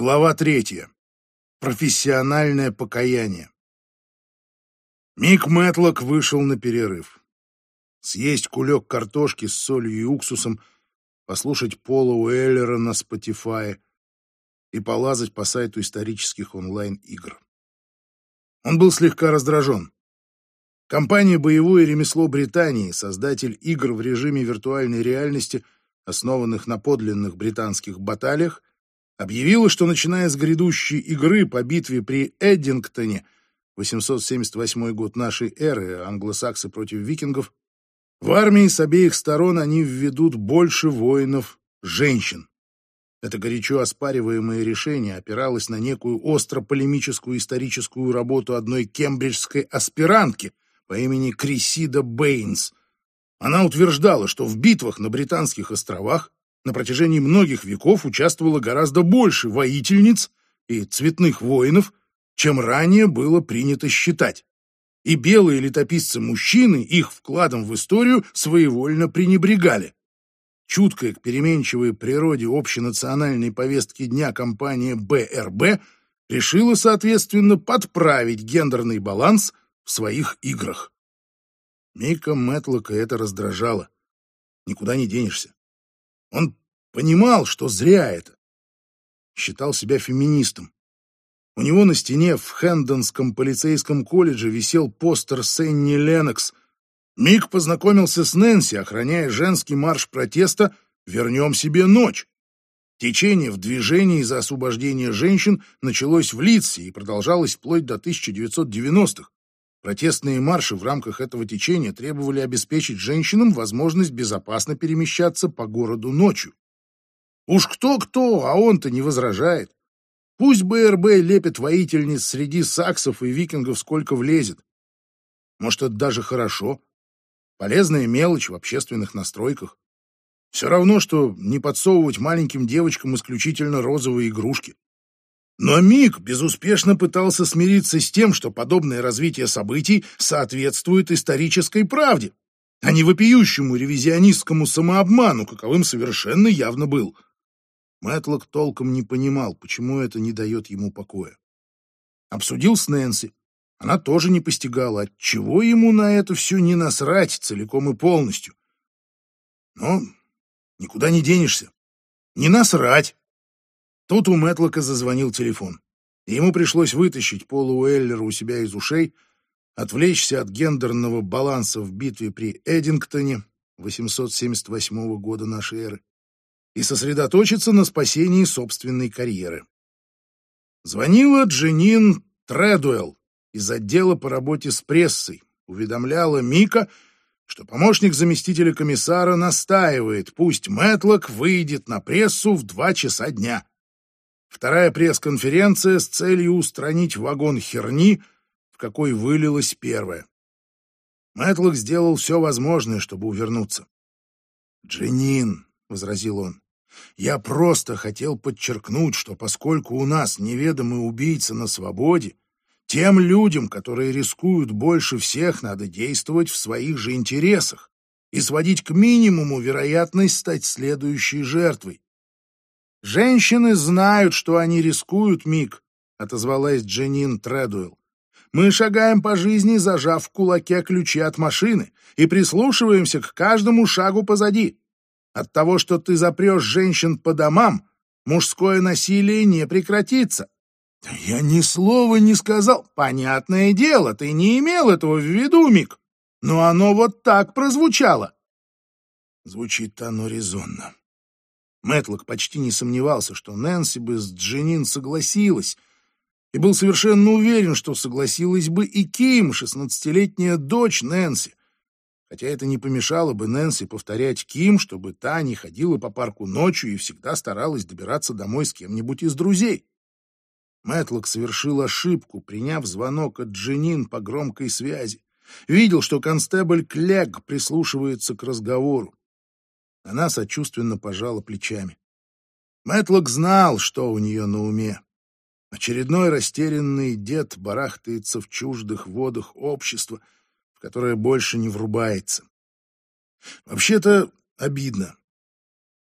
Глава третья. Профессиональное покаяние. Мик Мэтлок вышел на перерыв. Съесть кулек картошки с солью и уксусом, послушать Пола Уэллера на Спотифае и полазать по сайту исторических онлайн-игр. Он был слегка раздражен. Компания «Боевое ремесло Британии», создатель игр в режиме виртуальной реальности, основанных на подлинных британских баталиях, объявила, что начиная с грядущей игры по битве при Эддингтоне, 878 год нашей эры, англосаксы против викингов, в армии с обеих сторон они введут больше воинов женщин. Это горячо оспариваемое решение опиралось на некую остро-полемическую историческую работу одной кембриджской аспирантки по имени Крисида Бэйнс. Она утверждала, что в битвах на Британских островах на протяжении многих веков участвовало гораздо больше воительниц и цветных воинов, чем ранее было принято считать. И белые летописцы-мужчины их вкладом в историю своевольно пренебрегали. Чуткая к переменчивой природе общенациональной повестки дня компания БРБ решила, соответственно, подправить гендерный баланс в своих играх. Мика Мэтлока это раздражало. Никуда не денешься. Он понимал, что зря это. Считал себя феминистом. У него на стене в Хэндонском полицейском колледже висел постер Сенни Ленокс. Мик познакомился с Нэнси, охраняя женский марш протеста «Вернем себе ночь». Течение в движении за освобождение женщин началось в Лидсе и продолжалось вплоть до 1990-х. Протестные марши в рамках этого течения требовали обеспечить женщинам возможность безопасно перемещаться по городу ночью. Уж кто-кто, а он-то не возражает. Пусть БРБ лепит воительниц среди саксов и викингов сколько влезет. Может, это даже хорошо. Полезная мелочь в общественных настройках. Все равно, что не подсовывать маленьким девочкам исключительно розовые игрушки. Но Мик безуспешно пытался смириться с тем, что подобное развитие событий соответствует исторической правде, а не вопиющему ревизионистскому самообману, каковым совершенно явно был. Мэтлок толком не понимал, почему это не дает ему покоя. Обсудил с Нэнси. Она тоже не постигала, отчего ему на это все не насрать целиком и полностью. Но никуда не денешься. Не насрать. Тут у Мэтлока зазвонил телефон. Ему пришлось вытащить Пола Уэллера у себя из ушей, отвлечься от гендерного баланса в битве при Эдингтоне 878 года нашей эры и сосредоточиться на спасении собственной карьеры. Звонила Дженин Тредуэлл из отдела по работе с прессой, уведомляла Мика, что помощник заместителя комиссара настаивает, пусть Мэтлок выйдет на прессу в два часа дня. Вторая пресс-конференция с целью устранить вагон херни, в какой вылилась первая. Мэтлок сделал все возможное, чтобы увернуться. «Дженин», — возразил он, — «я просто хотел подчеркнуть, что поскольку у нас неведомый убийца на свободе, тем людям, которые рискуют больше всех, надо действовать в своих же интересах и сводить к минимуму вероятность стать следующей жертвой. «Женщины знают, что они рискуют, Мик», — отозвалась Дженин Тредуэлл. «Мы шагаем по жизни, зажав в кулаке ключи от машины, и прислушиваемся к каждому шагу позади. От того, что ты запрешь женщин по домам, мужское насилие не прекратится». «Я ни слова не сказал. Понятное дело, ты не имел этого в виду, Мик. Но оно вот так прозвучало». Звучит оно резонно. Мэтлок почти не сомневался, что Нэнси бы с Дженин согласилась, и был совершенно уверен, что согласилась бы и Ким, шестнадцатилетняя дочь Нэнси, хотя это не помешало бы Нэнси повторять Ким, чтобы та не ходила по парку ночью и всегда старалась добираться домой с кем-нибудь из друзей. Мэтлок совершил ошибку, приняв звонок от Дженин по громкой связи. Видел, что констебль Клег прислушивается к разговору. Она сочувственно пожала плечами. Мэтлок знал, что у нее на уме. Очередной растерянный дед барахтается в чуждых водах общества, в которое больше не врубается. Вообще-то обидно.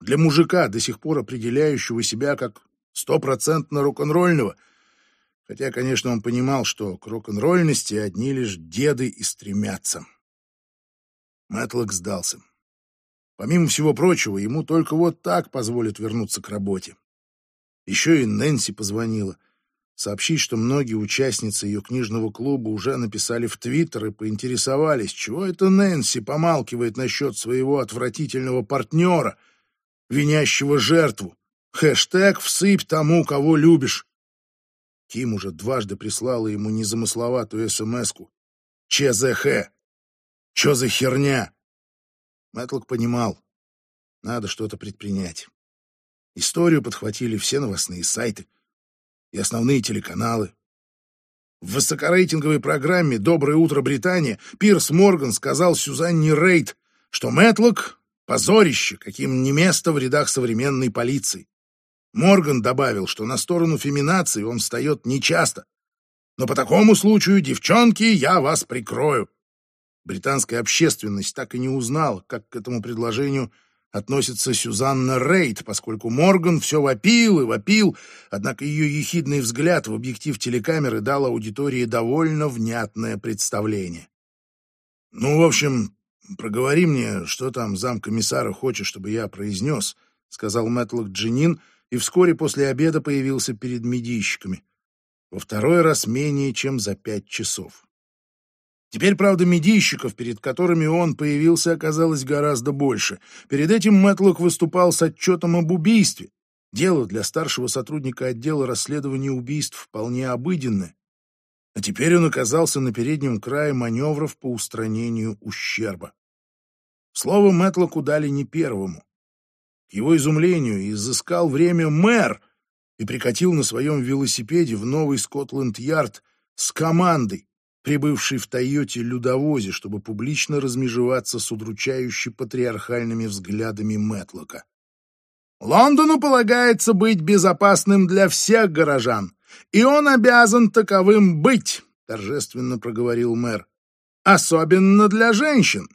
Для мужика, до сих пор определяющего себя как стопроцентно рок-н-ролльного, хотя, конечно, он понимал, что к рок-н-ролльности одни лишь деды и стремятся. Мэтлок сдался. Помимо всего прочего, ему только вот так позволят вернуться к работе. Еще и Нэнси позвонила. Сообщить, что многие участницы ее книжного клуба уже написали в Твиттер и поинтересовались, чего это Нэнси помалкивает насчет своего отвратительного партнера, винящего жертву. Хэштег «Всыпь тому, кого любишь». Ким уже дважды прислала ему незамысловатую смс-ку. ЧЗХ. Чё за херня? Мэтлок понимал, надо что-то предпринять. Историю подхватили все новостные сайты и основные телеканалы. В высокорейтинговой программе «Доброе утро, Британия» Пирс Морган сказал Сюзанне Рейд, что Мэтлок — позорище, каким не место в рядах современной полиции. Морган добавил, что на сторону феминации он встает нечасто. Но по такому случаю, девчонки, я вас прикрою. Британская общественность так и не узнала, как к этому предложению относится Сюзанна Рейд, поскольку Морган все вопил и вопил, однако ее ехидный взгляд в объектив телекамеры дал аудитории довольно внятное представление. «Ну, в общем, проговори мне, что там замкомиссара хочет, чтобы я произнес», — сказал Мэтлок Джинин, и вскоре после обеда появился перед медийщиками. Во второй раз менее чем за пять часов. Теперь, правда, медийщиков, перед которыми он появился, оказалось гораздо больше. Перед этим Мэтлок выступал с отчетом об убийстве. Дело для старшего сотрудника отдела расследования убийств вполне обыденное. А теперь он оказался на переднем крае маневров по устранению ущерба. Слово Мэтлоку дали не первому. К его изумлению изыскал время мэр и прикатил на своем велосипеде в новый Скотланд-Ярд с командой, прибывший в Тойоте-людовозе, чтобы публично размежеваться с удручающе патриархальными взглядами Мэтлока. «Лондону полагается быть безопасным для всех горожан, и он обязан таковым быть», — торжественно проговорил мэр. «Особенно для женщин.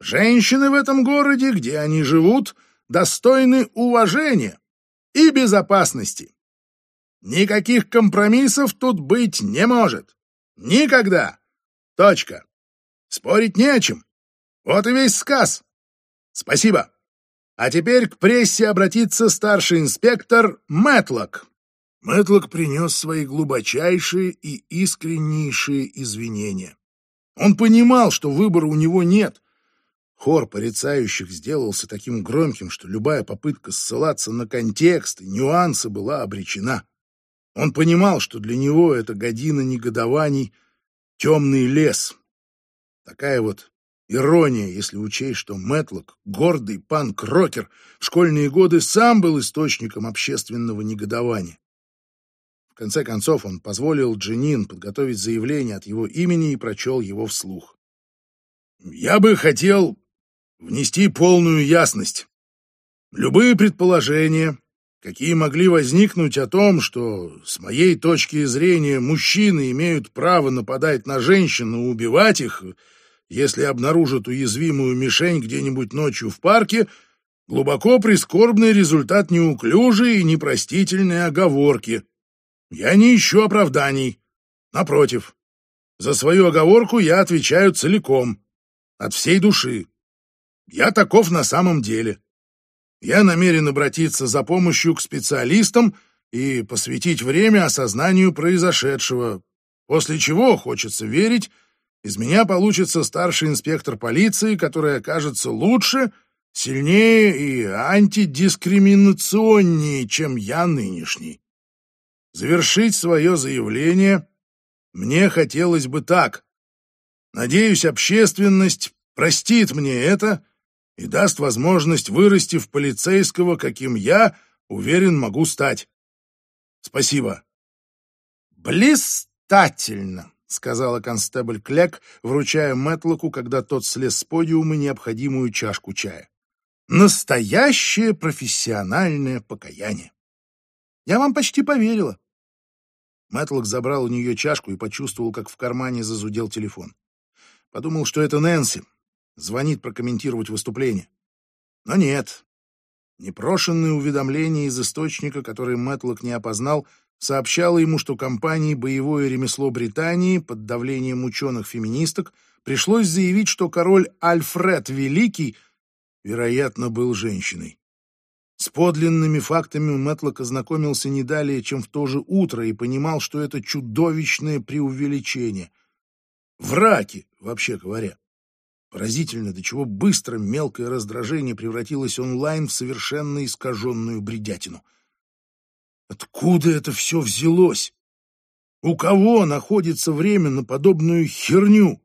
Женщины в этом городе, где они живут, достойны уважения и безопасности. Никаких компромиссов тут быть не может. Никогда. Точка. Спорить не о чем. Вот и весь сказ. Спасибо. А теперь к прессе обратится старший инспектор Мэтлок. Мэтлок принес свои глубочайшие и искреннейшие извинения. Он понимал, что выбора у него нет. Хор порицающих сделался таким громким, что любая попытка ссылаться на контекст и нюансы была обречена. Он понимал, что для него это година негодований, темный лес. Такая вот ирония, если учесть, что Мэтлок, гордый панк-рокер, в школьные годы сам был источником общественного негодования. В конце концов, он позволил Джинин подготовить заявление от его имени и прочел его вслух. «Я бы хотел внести полную ясность. Любые предположения, какие могли возникнуть о том, что, с моей точки зрения, мужчины имеют право нападать на женщин и убивать их, если обнаружат уязвимую мишень где-нибудь ночью в парке, глубоко прискорбный результат неуклюжей и непростительной оговорки. Я не ищу оправданий. Напротив, за свою оговорку я отвечаю целиком, от всей души. Я таков на самом деле я намерен обратиться за помощью к специалистам и посвятить время осознанию произошедшего, после чего, хочется верить, из меня получится старший инспектор полиции, который окажется лучше, сильнее и антидискриминационнее, чем я нынешний. Завершить свое заявление мне хотелось бы так. Надеюсь, общественность простит мне это — и даст возможность вырасти в полицейского, каким я, уверен, могу стать. Спасибо. Блистательно, сказала констебль Клек, вручая Мэтлоку, когда тот слез с подиума необходимую чашку чая. Настоящее профессиональное покаяние. Я вам почти поверила. Мэтлок забрал у нее чашку и почувствовал, как в кармане зазудел телефон. Подумал, что это Нэнси, звонит прокомментировать выступление. Но нет. Непрошенное уведомление из источника, который Мэтлок не опознал, сообщало ему, что компании «Боевое ремесло Британии» под давлением ученых-феминисток пришлось заявить, что король Альфред Великий, вероятно, был женщиной. С подлинными фактами Мэтлок ознакомился не далее, чем в то же утро, и понимал, что это чудовищное преувеличение. Враки, вообще говоря. Поразительно, до чего быстро мелкое раздражение превратилось онлайн в совершенно искаженную бредятину. Откуда это все взялось? У кого находится время на подобную херню?